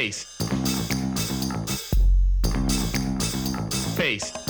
Face. Face.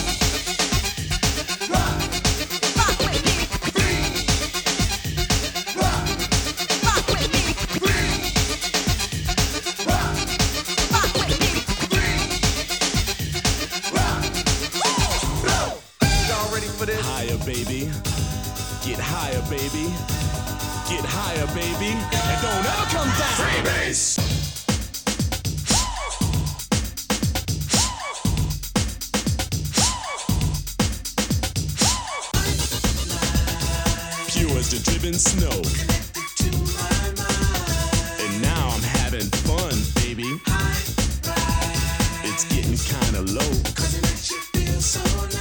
baby. Get higher, baby. And don't ever come down. Freebase. Pure as the driven snow. And now I'm having fun, baby. It's getting kinda low. I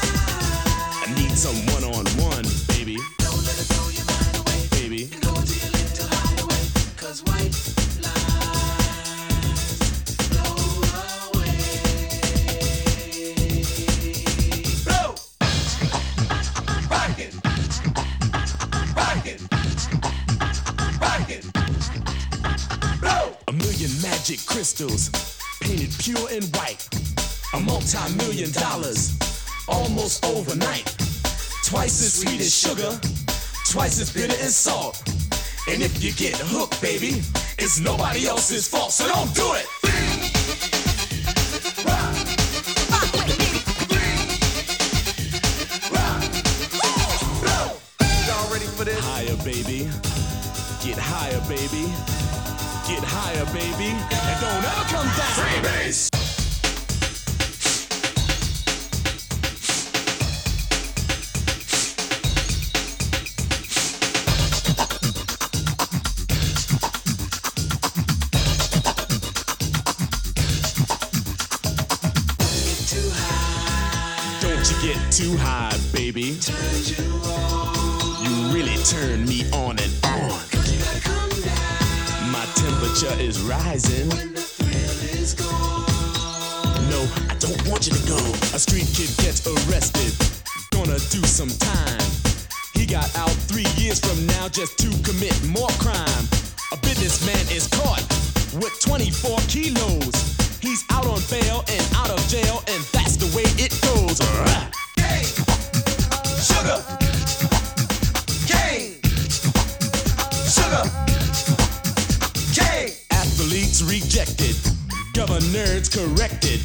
A multi million dollars, almost overnight. Twice as sweet as sugar, twice as bitter as salt. And if you get hooked, baby, it's nobody else's fault, so don't do it. Y'all ready for this? Higher, baby. Get higher, baby. Get higher, baby. And don't ever come down. Freebase. Don't you get too high, baby. You really turn me on and on. My temperature is rising. No, I don't want you to go. A street kid gets arrested. Gonna do some time. He got out three years from now just to commit more crime. A businessman is caught with 24 kilos. He's out on bail and out of jail, and that's rejected, governors corrected.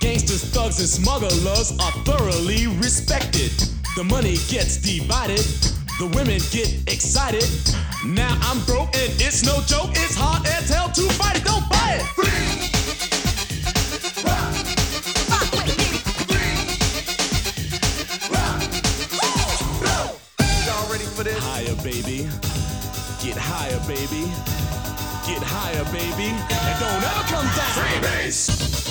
Gangsters, thugs, and smugglers are thoroughly respected. The money gets divided, the women get excited. Now I'm broke and it's no joke, it's hard as hell to fight it. Don't buy it! Higher, baby. Get higher, baby. Get higher, baby, and don't ever come down. Freebase.